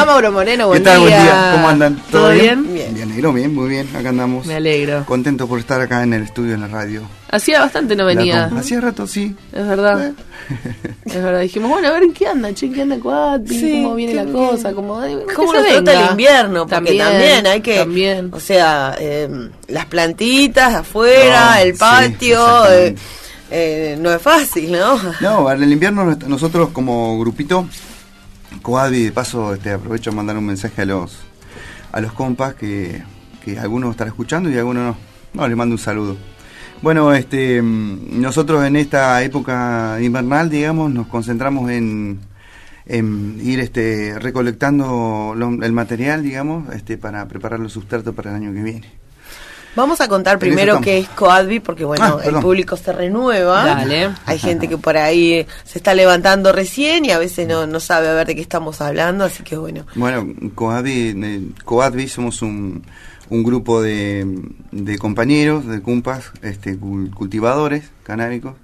va, Mauro Moreno? Buen ¿Qué tal? día. Buen día. ¿Cómo andan? ¿Todo bien? Bien, bien, negro, bien, muy bien. Acá andamos. Me alegro. Contento por estar acá en el estudio, en la radio. Hacía bastante no venía. Hacía rato, sí. Es verdad. Eh. Es verdad. Dijimos, bueno, a ver en qué anda, che, qué anda Coatbi, Sí, cómo viene la cosa, cómo, ¿Cómo se nos trata venga. el invierno? Porque también, También, hay que. también. O sea, eh, las plantitas afuera, No, el sí, patio. eh, eh, no es fácil, ¿no? No, en el invierno nos- nosotros como grupito, Coadvi, de paso este, aprovecho a mandar un mensaje a los a los compas que, que algunos estarán escuchando y algunos no. No, les mando un saludo. Bueno, este mm, nosotros en esta época invernal, digamos, nos concentramos en, en ir este recolectando el material, digamos, este para preparar los sustratos para el año que viene. Vamos a contar primero qué es Coadvi, porque bueno, Ah, el público se renueva. Dale. Hay gente que por ahí se está levantando recién y a veces no, no sabe a ver de qué estamos hablando, así que bueno. Bueno, Coadvi, eh, Coadvi somos un, un grupo de, de compañeros, de cumpas, este, cul- cultivadores canábicos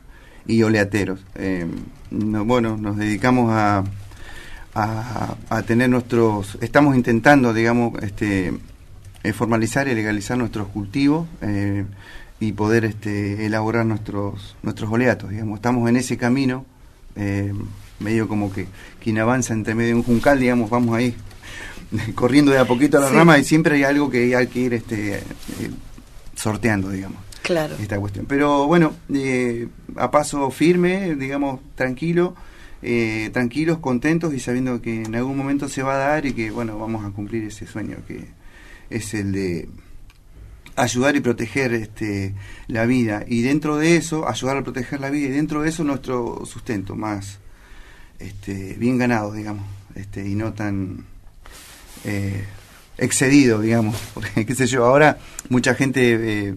y oleateros. Eh, no- bueno, nos dedicamos a, a, a tener nuestros, estamos intentando, digamos, este, eh, formalizar y legalizar nuestros cultivos eh, y poder este, elaborar nuestros, nuestros oleatos, digamos. Estamos en ese camino, eh, medio como que quien avanza entre medio de un juncal, digamos, vamos ahí corriendo de a poquito a la Sí. rama y siempre hay algo que hay que ir este, eh, sorteando, digamos Claro. esta cuestión. Pero bueno, eh, a paso firme, digamos, tranquilo, eh, tranquilos, contentos y sabiendo que en algún momento se va a dar y que, bueno, vamos a cumplir ese sueño que es el de ayudar y proteger este, la vida. Y dentro de eso, ayudar a proteger la vida y dentro de eso nuestro sustento más este, bien ganado, digamos, este, y no tan eh, excedido, digamos. Porque, qué sé yo, ahora mucha gente eh,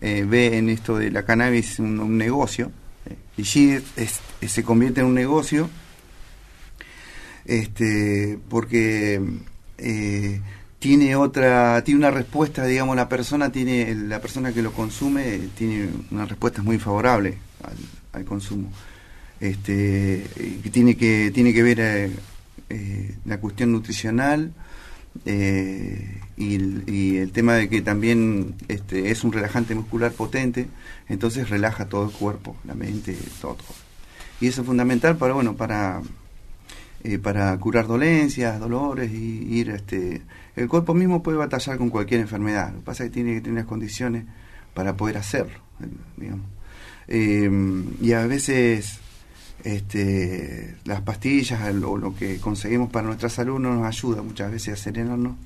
eh, ve en esto de la cannabis un, negocio, y sí se convierte en un negocio, este, porque tiene otra, tiene una respuesta, digamos, la persona tiene, la persona que lo consume eh, tiene una respuesta muy favorable al, consumo. Este, tiene que tiene que ver eh, eh, la cuestión nutricional y, el, tema de que también este, es un relajante muscular potente, entonces relaja todo el cuerpo, la mente, todo. Y eso es fundamental para bueno para para curar dolencias, dolores y ir este el cuerpo mismo puede batallar con cualquier enfermedad. Lo que pasa es que tiene que tener las condiciones para poder hacerlo, eh. Eh, y a veces este, las pastillas o lo que conseguimos para nuestra salud no nos ayuda muchas veces a serenarnos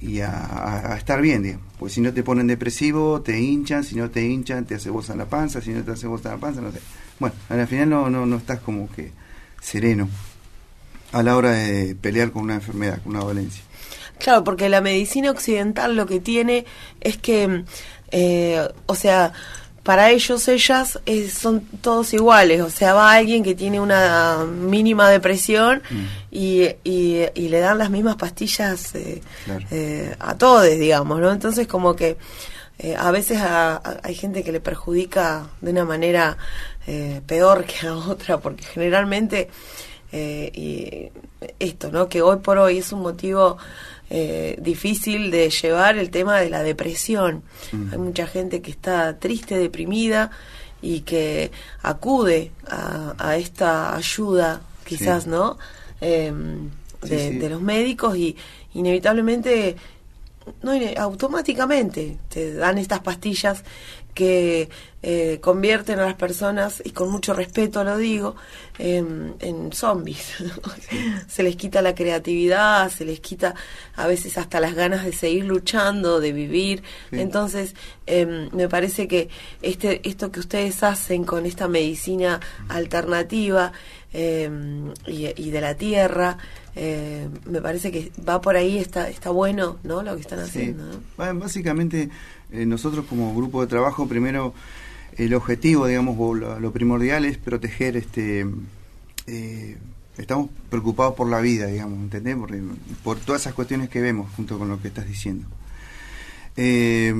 y a estar bien, digamos. Porque si no te ponen depresivo, te hinchan, si no te hinchan, te hace bolsa en la panza, si no te hace bolsa en la panza, no sé. Bueno, al final no, no, no estás como que sereno a la hora de pelear con una enfermedad, con una dolencia. Claro, porque la medicina occidental lo que tiene es que, eh, o sea, para ellos, ellas eh, son todos iguales. O sea, va alguien que tiene una mínima depresión y, y- y le dan las mismas pastillas eh, Claro. eh, a todos, digamos, ¿no? Entonces, como que eh, a veces a- a- hay gente que le perjudica de una manera peor que a otra, porque generalmente y esto, ¿no? Que hoy por hoy es un motivo eh, difícil de llevar el tema de la depresión. Mm. Hay mucha gente que está triste, deprimida y que acude a, a esta ayuda, quizás, Sí. ¿no? Eh, Sí, sí. de los médicos y inevitablemente no automáticamente te dan estas pastillas que eh, convierten a las personas y con mucho respeto lo digo en, en zombies se les quita la creatividad se les quita a veces hasta las ganas de seguir luchando de vivir Sí. entonces em, me parece que este esto que ustedes hacen con esta medicina alternativa em, y, y de la tierra eh, me parece que va por ahí está está bueno no lo que están Sí. haciendo Básicamente, eh, nosotros como grupo de trabajo, primero el objetivo, digamos, lo, lo primordial es proteger, este, eh, estamos preocupados por la vida, digamos, ¿entendés? Porque, por todas esas cuestiones que vemos junto con lo que estás diciendo. Eh,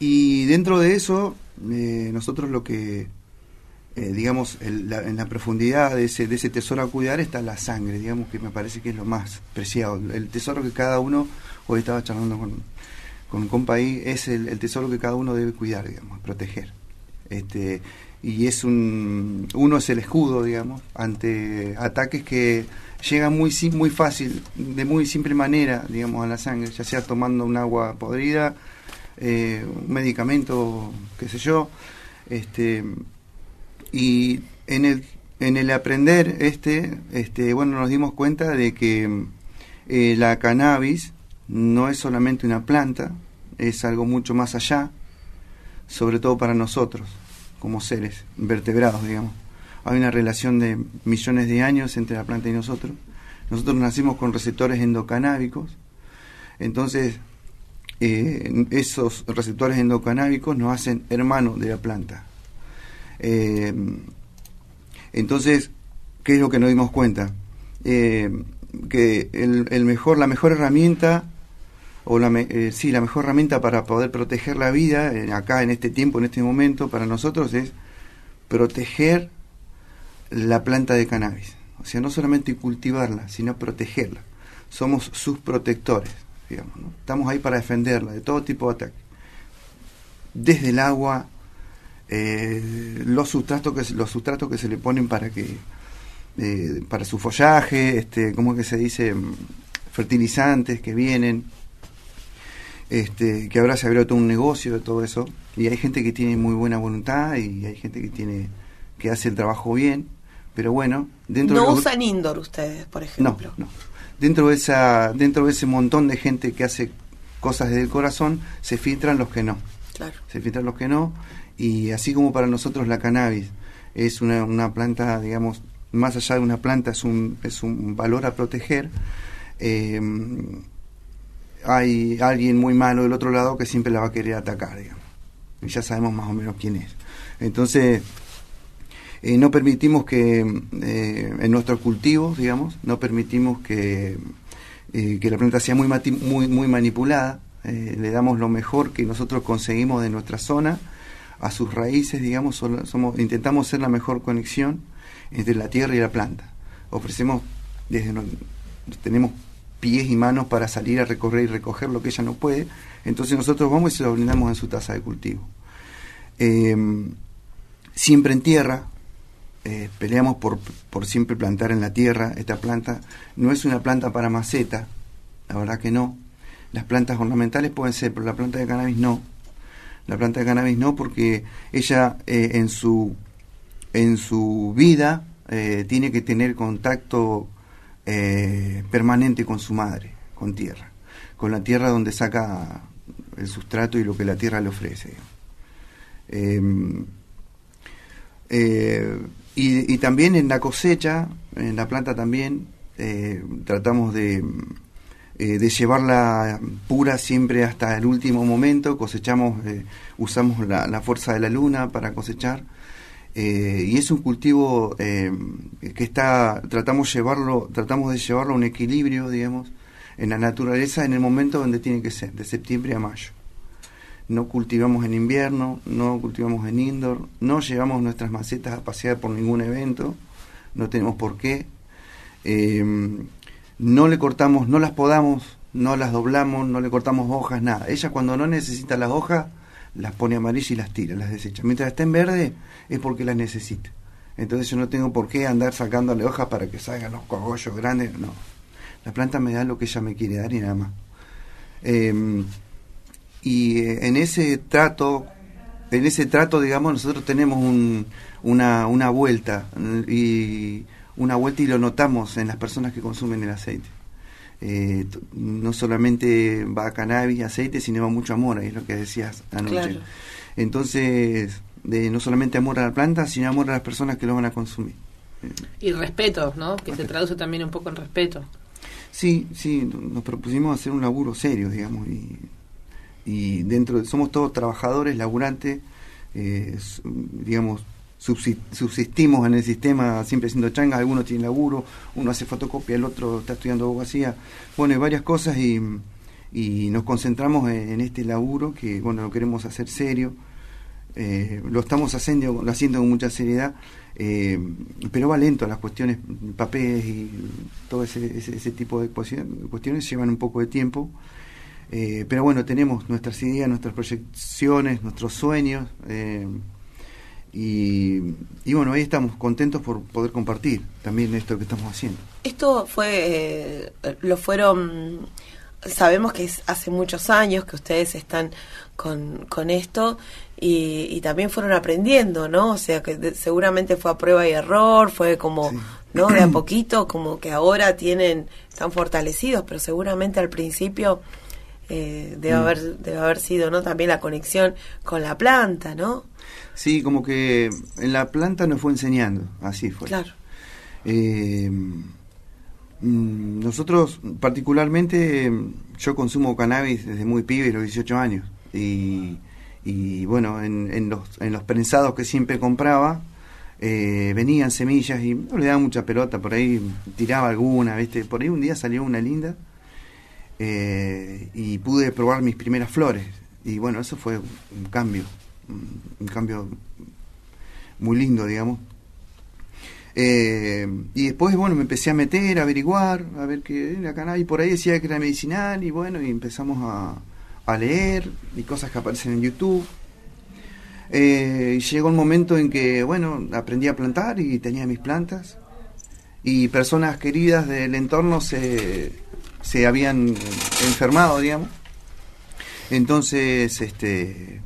y dentro de eso, eh, nosotros lo que eh, digamos, en la profundidad de ese, de ese tesoro a cuidar está la sangre, digamos, que me parece que es lo más preciado. El tesoro que cada uno, hoy estaba charlando con, con un compa ahí, es el, tesoro que cada uno debe cuidar, digamos, proteger. Este, y es un, uno es el escudo, digamos, ante ataques que llegan muy, muy fácil, de muy simple manera, digamos, a la sangre, ya sea tomando un agua podrida, eh, un medicamento, qué sé yo, este, y en el en el aprender este este bueno nos dimos cuenta de que eh, la cannabis no es solamente una planta es algo mucho más allá sobre todo para nosotros como seres vertebrados digamos. Hay una relación de millones de años entre la planta y nosotros. Nosotros nacimos con receptores endocanábicos. Entonces eh, esos receptores endocanábicos nos hacen hermanos de la planta eh, entonces, ¿qué es lo que nos dimos cuenta? Eh, que el, mejor, la mejor herramienta, o la, eh, sí, la mejor herramienta para poder proteger la vida, acá en este tiempo, en este momento, para nosotros es proteger la planta de cannabis. O sea, no solamente cultivarla, sino protegerla. Somos sus protectores, digamos. Estamos ahí para defenderla de todo tipo de ataques. Desde el agua, eh, los sustratos que los sustratos que se le ponen para que eh, para su follaje este cómo es que se dice Mm, fertilizantes que vienen este que ahora se abrió todo un negocio de todo eso y hay gente que tiene muy buena voluntad y hay gente que tiene que hace el trabajo bien pero bueno dentro no de los- usan indoor ustedes, por no, ejemplo. no. Dentro de esa, dentro de ese montón de gente que hace cosas desde el corazón, se filtran los que no. Claro. Se filtran los que no. Y así como para nosotros la cannabis es una, una planta, digamos, más allá de una planta, es un, es un valor a proteger. eh, hay alguien muy malo del otro lado que siempre la va a querer atacar, digamos. Y ya sabemos más o menos quién es. Entonces, eh, no permitimos que eh, en nuestros cultivos, digamos, no permitimos que, que la planta sea muy, muy, muy manipulada. Le damos lo mejor que nosotros conseguimos de nuestra zona a sus raíces, digamos, somos, intentamos ser la mejor conexión entre la tierra y la planta. Ofrecemos, desde tenemos pies y manos para salir a recorrer y recoger lo que ella no puede, entonces nosotros vamos y se lo brindamos en su taza de cultivo. Eh, siempre en tierra, eh, peleamos por, por siempre plantar en la tierra. Esta planta no es una planta para maceta, la verdad que no. Las plantas ornamentales pueden ser, pero la planta de cannabis no. La planta de cannabis no porque ella eh, en su en su vida eh, tiene que tener contacto eh, permanente con su madre, con tierra, con la tierra donde saca el sustrato y lo que la tierra le ofrece. Eh, y, también en la cosecha, en la planta también, tratamos de, eh, de llevarla pura siempre hasta el último momento. Cosechamos, eh, usamos la, la fuerza de la luna para cosechar. Eh, y es un cultivo que está, tratamos llevarlo, tratamos de llevarlo a un equilibrio, digamos, en la naturaleza en el momento donde tiene que ser, de septiembre a mayo no cultivamos en invierno, no cultivamos en indoor, no llevamos nuestras macetas a pasear por ningún evento, no tenemos por qué, no le cortamos, no las podamos, no las doblamos, no le cortamos hojas, nada. Ella cuando no necesita las hojas, las pone amarillas y las tira, las desecha. Mientras está en verde es porque las necesita. Entonces yo no tengo por qué andar sacándole hojas para que salgan los cogollos grandes, no. La planta me da lo que ella me quiere dar y nada más. Eh, y eh, en ese trato en ese trato digamos nosotros tenemos un, una, una vuelta y una vuelta y lo notamos en las personas que consumen el aceite Eh, no solamente va cannabis aceite sino va mucho amor ahí es lo que decías anoche Claro. entonces de, no solamente amor a la planta sino amor a las personas que lo van a consumir Eh, Y respeto, ¿no? Que se traduce también un poco en respeto. Sí, sí, nos propusimos hacer un laburo serio, digamos, y, y dentro de, somos todos trabajadores, laburantes, eh, digamos, subsistimos en el sistema siempre siendo changas, algunos tienen laburo, uno hace fotocopia, el otro está estudiando abogacía, bueno, hay varias cosas y, y nos concentramos en, este laburo que, bueno, lo queremos hacer serio, eh, lo estamos haciendo, haciendo con mucha seriedad, eh, pero va lento, las cuestiones, papeles y todo ese, ese, tipo de cuestiones llevan un poco de tiempo. Eh, pero bueno, tenemos nuestras ideas, nuestras proyecciones, nuestros sueños. Y, y, bueno, ahí estamos contentos por poder compartir también esto que estamos haciendo. Esto fue, lo fueron sabemos que es hace muchos años que ustedes están con, con esto y, también fueron aprendiendo, ¿no? O sea, que seguramente fue a prueba y error, fue como, ¿no? De a poquito, como que ahora tienen, están fortalecidos, pero seguramente al principio eh, debe, mm. haber, debe haber sido, ¿no? También la conexión con la planta, ¿no? Sí, como que en la planta nos fue enseñando, así fue. Claro. Eh, Mm, nosotros, particularmente, yo consumo cannabis desde muy pibe, los 18 años. Y, y bueno, en, en, los, en los prensados que siempre compraba, eh, venían semillas y no le daba mucha pelota, por ahí tiraba alguna, ¿viste? Por ahí un día salió una linda eh, y pude probar mis primeras flores. Y bueno, eso fue un cambio, un cambio muy lindo, digamos. Eh, y después, bueno, me empecé a meter, a averiguar, a ver qué era y por ahí decía que era medicinal, y bueno, y empezamos a, a leer, y cosas que aparecen en YouTube. Eh, y llegó un momento en que, bueno, aprendí a plantar y tenía mis plantas, y personas queridas del entorno se, se habían enfermado, digamos. Entonces, este,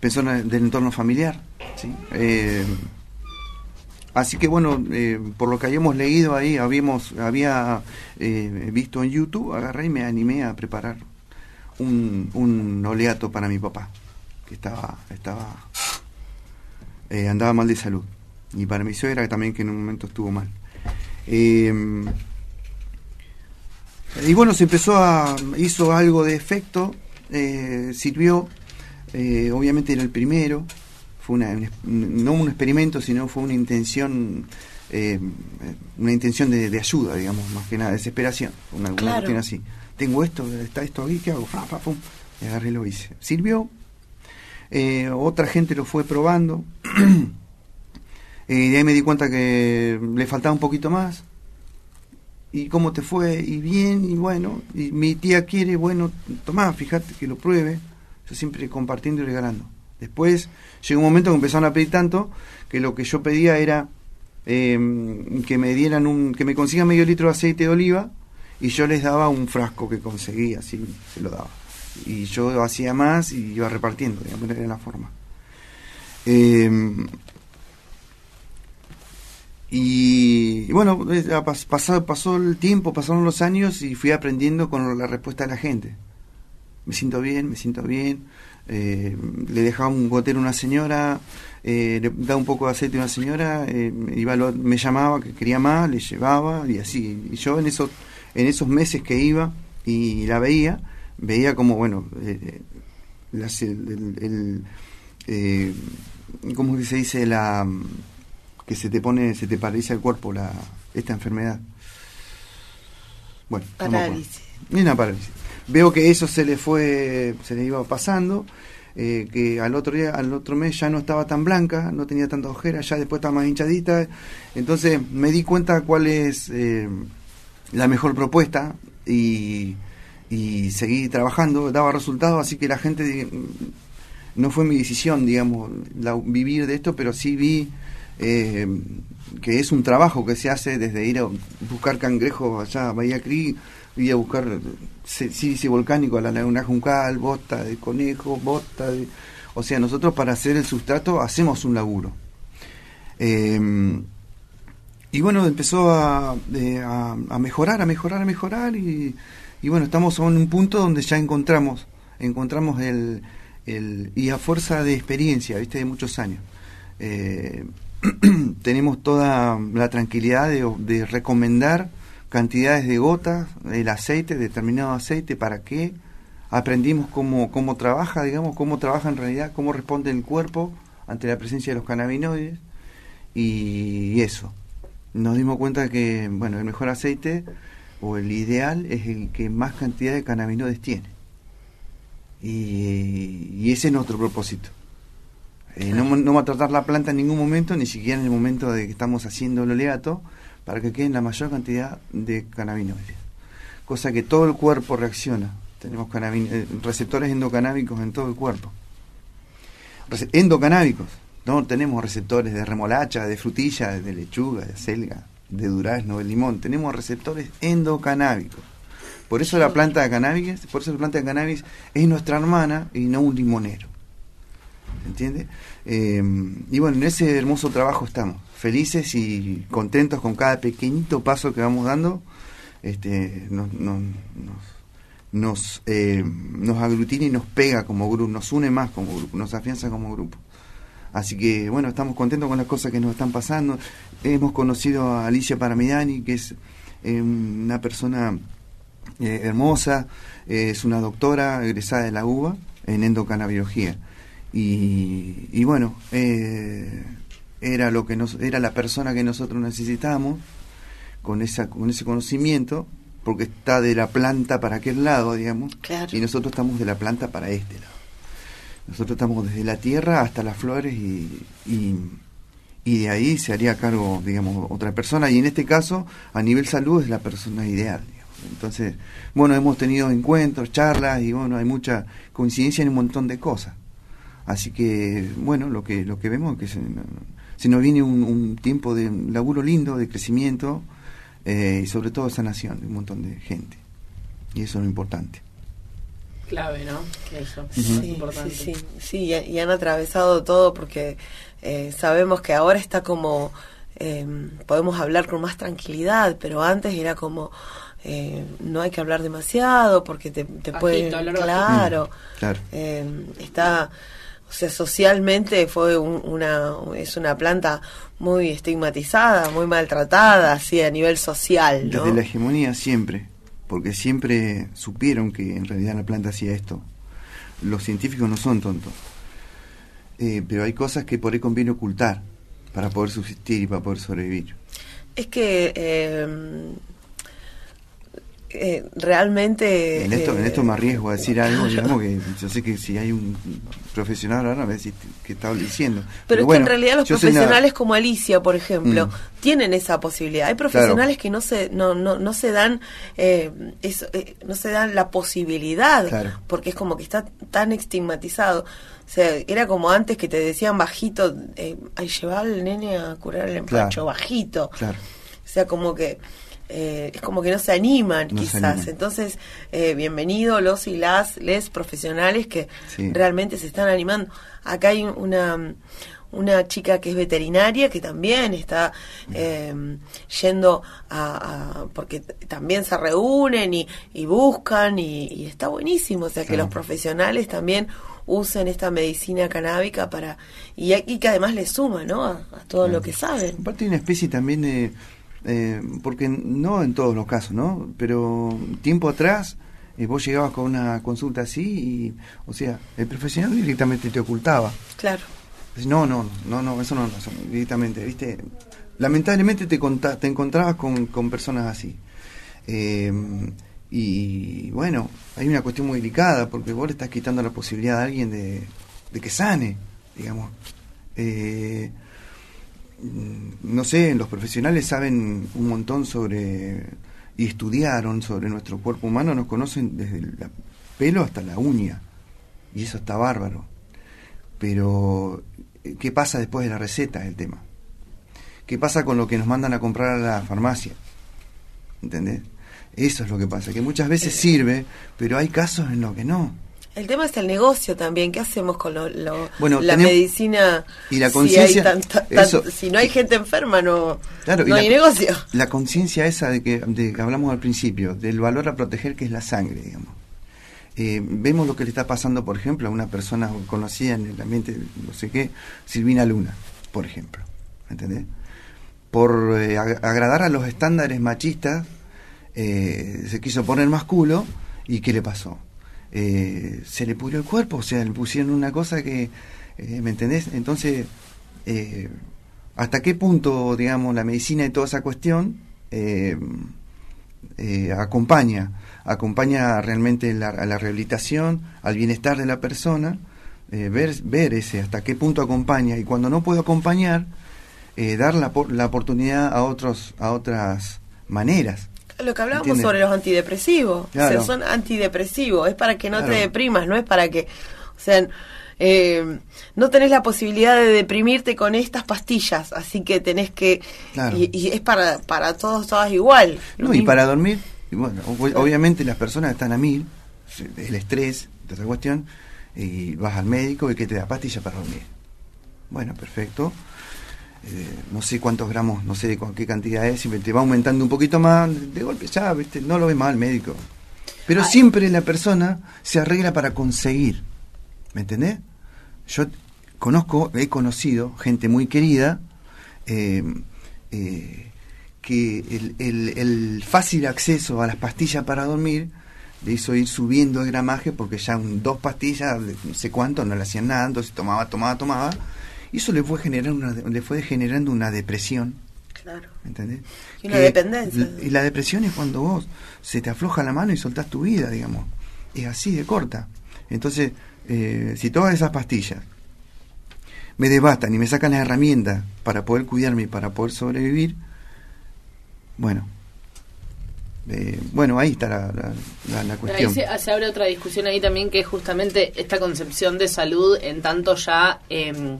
personas del entorno familiar, ¿sí? Eh, Así que bueno, eh, por lo que habíamos leído ahí, habíamos, había eh, visto en YouTube, agarré y me animé a preparar un, un oleato para mi papá, que estaba, estaba andaba mal de salud. Y para mi suegra también que en un momento estuvo mal. Y bueno, se empezó a, hizo algo de efecto, sirvió, obviamente era el primero, fue una, no un experimento, sino fue una intención, eh, una intención de, ayuda, digamos, más que nada, desesperación, una, cuestión así. Tengo esto, está esto aquí, ¿qué hago? Fa, y agarré y lo hice. Sirvió, eh, otra gente lo fue probando, y de ahí me di cuenta que le faltaba un poquito más. ¿Y cómo te fue? Y bien, y bueno, y mi tía quiere, bueno, tomá, fíjate que lo pruebe. Yo siempre compartiendo y regalando. Después llegó un momento que empezaron a pedir tanto que lo que yo pedía era em, que me dieran un, que me consigan medio litro de aceite de oliva y yo les daba un frasco que conseguía, así se lo daba. Y yo hacía más y iba repartiendo, digamos, era la forma. Em, y, bueno, pasó, pasó el tiempo, pasaron los años y fui aprendiendo con la respuesta de la gente. Me siento bien, me siento bien eh, le dejaba un gotero a una señora, eh, le daba un poco de aceite a una señora, eh, iba me llamaba que quería más, le llevaba y así. Y yo en esos, en esos meses que iba y la veía, veía como, bueno, eh, el, el, ¿cómo se dice? la que se te pone, se te paraliza el cuerpo la esta enfermedad. Bueno, parálisis. una parálisis veo que eso se le fue, se le iba pasando, eh, que al otro día, al otro mes ya no estaba tan blanca, no tenía tanta ojeras, ya después estaba más hinchadita, entonces me di cuenta cuál es eh, la mejor propuesta y, y seguí trabajando, daba resultados, así que la gente, no fue mi decisión, digamos, vivir de esto, pero sí vi eh, que es un trabajo que se hace desde ir a buscar cangrejos allá a Bahía Cri, ir a buscar sílice volcánico a la laguna Juncal, bota de conejo, bota de... O sea, nosotros para hacer el sustrato hacemos un laburo. Em, y bueno, empezó a, mejorar, a mejorar, a mejorar y, bueno, estamos en un punto donde ya encontramos, encontramos el, el y a fuerza de experiencia, viste, de muchos años. Eh, tenemos toda la tranquilidad de, recomendar cantidades de gotas, el aceite, determinado aceite, para qué. Aprendimos cómo, cómo trabaja, digamos, cómo trabaja en realidad, cómo responde el cuerpo ante la presencia de los cannabinoides y eso. Nos dimos cuenta que, bueno, el mejor aceite o el ideal es el que más cantidad de cannabinoides tiene. Y, ese es nuestro propósito. Eh, no, no va a tratar la planta en ningún momento, ni siquiera en el momento de que estamos haciendo el oleato, para que quede la mayor cantidad de cannabinoides. Cosa que todo el cuerpo reacciona. Tenemos eh, receptores endocanábicos en todo el cuerpo. endocanábicos. No tenemos receptores de remolacha, de frutilla, de lechuga, de selga, de durazno, de limón. Tenemos receptores endocanábicos. Por eso la planta de cannabis, por eso la planta de cannabis es nuestra hermana y no un limonero. ¿Entiende? Eh, y bueno, en ese hermoso trabajo estamos, felices y contentos con cada pequeñito paso que vamos dando. Este, nos, nos, nos, eh, nos aglutina y nos pega como grupo, nos une más como grupo, nos afianza como grupo. Así que bueno, estamos contentos con las cosas que nos están pasando. Hemos conocido a Alicia Paramidani, que es eh, una persona eh, hermosa, eh, es una doctora egresada de la UBA en endocannabiología. Y, y bueno, era lo que nos, era la persona que nosotros necesitábamos con esa con ese conocimiento porque está de la planta para aquel lado digamos y nosotros estamos de la planta para este lado nosotros estamos desde la tierra hasta las flores y, y, de ahí se haría cargo, digamos, otra persona. Y en este caso, a nivel salud, es la persona ideal. Entonces, bueno, hemos tenido encuentros, charlas y bueno, hay mucha coincidencia en un montón de cosas. Así que, bueno, lo que, lo que vemos es que se, nos viene un, tiempo de laburo lindo, de crecimiento eh, y sobre todo sanación de un montón de gente. Y eso es lo importante clave, ¿no? Eso, sí, importante. Sí, sí, y, han atravesado todo porque eh, sabemos que ahora está como, em, podemos hablar con más tranquilidad, pero antes era como, eh, no hay que hablar demasiado porque te, te puede... Claro, mm, claro. Em, está... O sea, socialmente fue una es una planta muy estigmatizada, muy maltratada, así a nivel social. Desde la hegemonía siempre porque siempre supieron que en realidad la planta hacía esto. Los científicos no son tontos, eh, pero hay cosas que por ahí conviene ocultar para poder subsistir y para poder sobrevivir. Es que eh, eh, realmente... En esto, en esto me arriesgo a decir algo, digamos que yo sé que si hay un profesional ahora me decir que está diciendo. Pero, es que en realidad los profesionales como Alicia, por ejemplo, mm. tienen esa posibilidad. Hay profesionales que no se no, no, no se dan eh, eso, eh, no se dan la posibilidad porque es como que está tan estigmatizado. O sea, era como antes que te decían bajito, eh, ay, llevar al nene a curar el empacho bajito. Claro. O sea, como que eh, es como que no se animan quizás. Entonces, eh, bienvenido los y las les profesionales que realmente se están animando. Acá hay una una chica que es veterinaria que también está em, yendo a, porque también se reúnen y, buscan y, está buenísimo. O sea que los profesionales también usen esta medicina canábica para y, y que además le suma no a, todo lo que saben. Aparte hay una especie también de eh, porque no en todos los casos, ¿no? Pero tiempo atrás eh, vos llegabas con una consulta así y, o sea, el profesional directamente te ocultaba. Claro. No, no, no, no, eso no, directamente, ¿viste? Lamentablemente te, te encontrabas con, con personas así. Eh, y bueno, hay una cuestión muy delicada porque vos le estás quitando la posibilidad a alguien de, de que sane, digamos. Eh, no sé, los profesionales saben un montón sobre y estudiaron sobre nuestro cuerpo humano, nos conocen desde el pelo hasta la uña, y eso está bárbaro. Pero, ¿qué pasa después de la receta? Es el tema. ¿Qué pasa con lo que nos mandan a comprar a la farmacia? ¿Entendés? Eso es lo que pasa, que muchas veces eh. sirve, pero hay casos en los que no. El tema es el negocio también. ¿Qué hacemos con lo, la medicina? Y la conciencia. Si, no hay gente enferma, no, no hay negocio. La conciencia esa de que, de hablamos al principio, del valor a proteger, que es la sangre, digamos. Eh, vemos lo que le está pasando, por ejemplo, a una persona conocida en el ambiente, no sé qué, Silvina Luna, por ejemplo. ¿Entendés? Por eh, agradar a los estándares machistas, eh, se quiso poner más culo, ¿y qué le pasó? Eh, se le pudrió el cuerpo, o sea, le pusieron una cosa que, eh, ¿me entendés? Entonces, eh, ¿hasta qué punto, digamos, la medicina y toda esa cuestión acompaña, acompaña realmente a la rehabilitación, al bienestar de la persona, eh, ver, ver ese hasta qué punto acompaña y cuando no puedo acompañar, eh, dar la, la oportunidad a otros a otras maneras. Lo que hablábamos ¿Entiendes? sobre los antidepresivos. Claro. O sea, son antidepresivos. Es para que no Claro. te deprimas, no es para que. O sea, eh, no tenés la posibilidad de deprimirte con estas pastillas. Así que tenés que. Claro. Y, y es para, para todos, todas igual. No, y para dormir, y bueno, ob- obviamente las personas están a mil, el estrés, de otra cuestión, y vas al médico y que te da pastilla para dormir. Bueno, perfecto. Eh, no sé cuántos gramos, no sé con qué cantidad es, siempre te va aumentando un poquito más, de golpe ya, ¿viste? no lo ve mal el médico. Pero Ay. siempre la persona se arregla para conseguir, ¿me entendés? Yo conozco, he conocido gente muy querida, eh, eh, que el, el- el fácil acceso a las pastillas para dormir le hizo ir subiendo el gramaje porque ya un- dos pastillas, no sé cuánto, no le hacían nada, entonces tomaba, tomaba, tomaba, y eso le fue generando una, le fue generando una depresión, Claro. ¿entendés? Y una dependencia. Y la depresión es cuando vos se te afloja la mano y soltás tu vida, digamos. Es así de corta. Entonces, eh, si todas esas pastillas me devastan y me sacan las herramientas para poder cuidarme y para poder sobrevivir, bueno, eh, bueno, ahí está la, la- la- la Ahí cuestión. se, se abre otra discusión ahí también que es justamente esta concepción de salud en tanto ya em,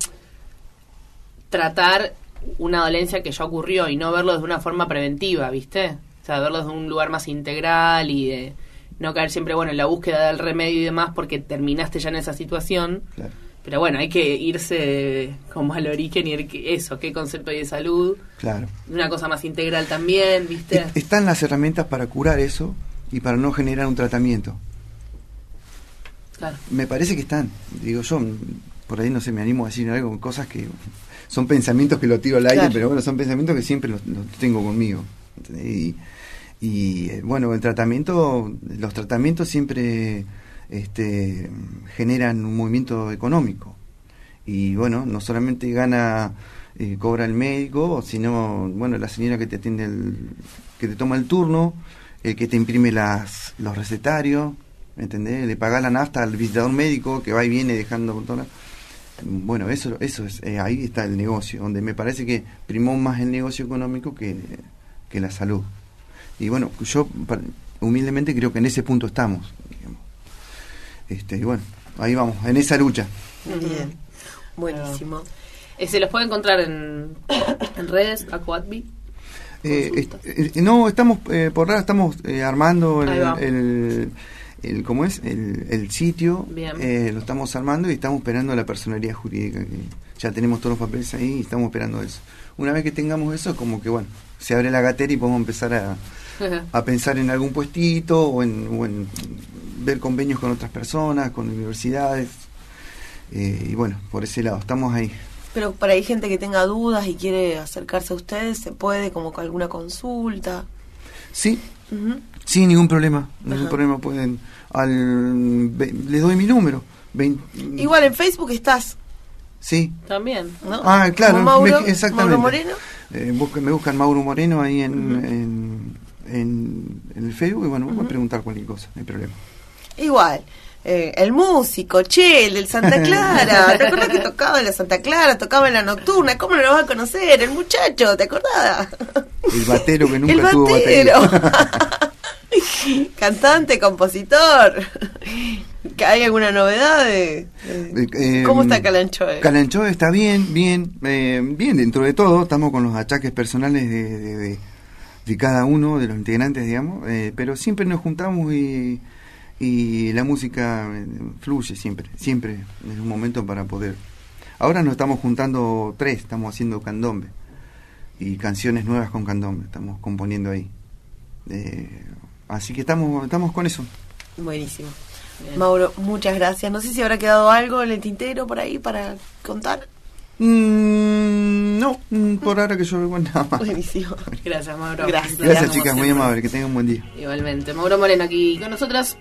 tratar una dolencia que ya ocurrió y no verlo de una forma preventiva, ¿viste? O sea, verlo desde un lugar más integral y de no caer siempre, bueno, en la búsqueda del remedio y demás porque terminaste ya en esa situación. Claro. Pero bueno, hay que irse como al origen y eso, qué concepto hay de salud, Claro. una cosa más integral también, ¿viste? Est- Están las herramientas para curar eso y para no generar un tratamiento. Claro. Me parece que están. Digo yo, por ahí no sé, me animo a decir algo, cosas que son pensamientos que lo tiro al aire, Claro. pero bueno, son pensamientos que siempre los, los tengo conmigo. Y, y, eh, bueno, el tratamiento, los tratamientos siempre este, generan un movimiento económico. Y bueno, no solamente gana, eh, cobra el médico, sino, bueno, la señora que te atiende, el, que te toma el turno, el que te imprime las, los recetarios, ¿me ¿entendés? Le paga la nafta al visitador médico que va y viene dejando toda la- Bueno, eso, eso es, eh, ahí está el negocio, donde me parece que primó más el negocio económico que, que la salud. Y bueno, yo humildemente creo que en ese punto estamos. digamos. Este, y bueno, ahí vamos, en esa lucha. Bien. Buenísimo. Eh, se los puede encontrar en, en redes, Aquatbi. Eh, eh, no, estamos, eh, por ahora estamos eh, armando el, Ahí va. El, ¿cómo es? El, el sitio, Bien. eh, lo estamos armando y estamos esperando la personalidad jurídica. Que ya tenemos todos los papeles ahí y estamos esperando eso. Una vez que tengamos eso, como que bueno, se abre la gatera y podemos empezar a, a pensar en algún puestito o en, o en ver convenios con otras personas, con universidades. Eh, y bueno, por ese lado, estamos ahí. Pero para ahí gente que tenga dudas y quiere acercarse a ustedes, se puede como con alguna consulta. Sí, Ujú. Sí, ningún problema. Ningún Ajá. problema. Pueden. Al, ve- les doy mi número. Vein- Igual en Facebook estás, Sí. También. ¿no? Ah, claro. Como Mauro, me- exactamente. Mauro Moreno. Eh, buscan- me buscan Mauro Moreno ahí en, en, en, en el Facebook y bueno, me Ujú. pueden preguntar cualquier cosa, no hay problema. Igual. eh, el músico, che, el del Santa Clara. ¿Te acuerdas que tocaba en la Santa Clara? Tocaba en la nocturna. ¿Cómo no lo vas a conocer? El muchacho, ¿te acordás? El batero que nunca el tuvo batero. batería. Cantante, compositor. ¿Que ¿Hay alguna novedad de, de- Eh, cómo eh, está Calanchoe? Calanchoe está bien, bien, eh, bien dentro de todo. Estamos con los achaques personales de, de- cada uno de los integrantes, digamos. eh, pero siempre nos juntamos y, y la música eh, fluye siempre, siempre es un momento para poder. Ahora nos estamos juntando tres, estamos haciendo candombe y canciones nuevas con candombe, estamos componiendo ahí. Eh, así que estamos, estamos con eso. Buenísimo. Bien. Mauro, muchas gracias. No sé si habrá quedado algo en el tintero por ahí para contar. Mm, no, mm, por ahora que yo bueno, nada más. Buenísimo. Gracias, Mauro. Gracias. Gracias chicas, muy amable, que tengan un buen día. Igualmente. Mauro Moreno aquí con nosotras.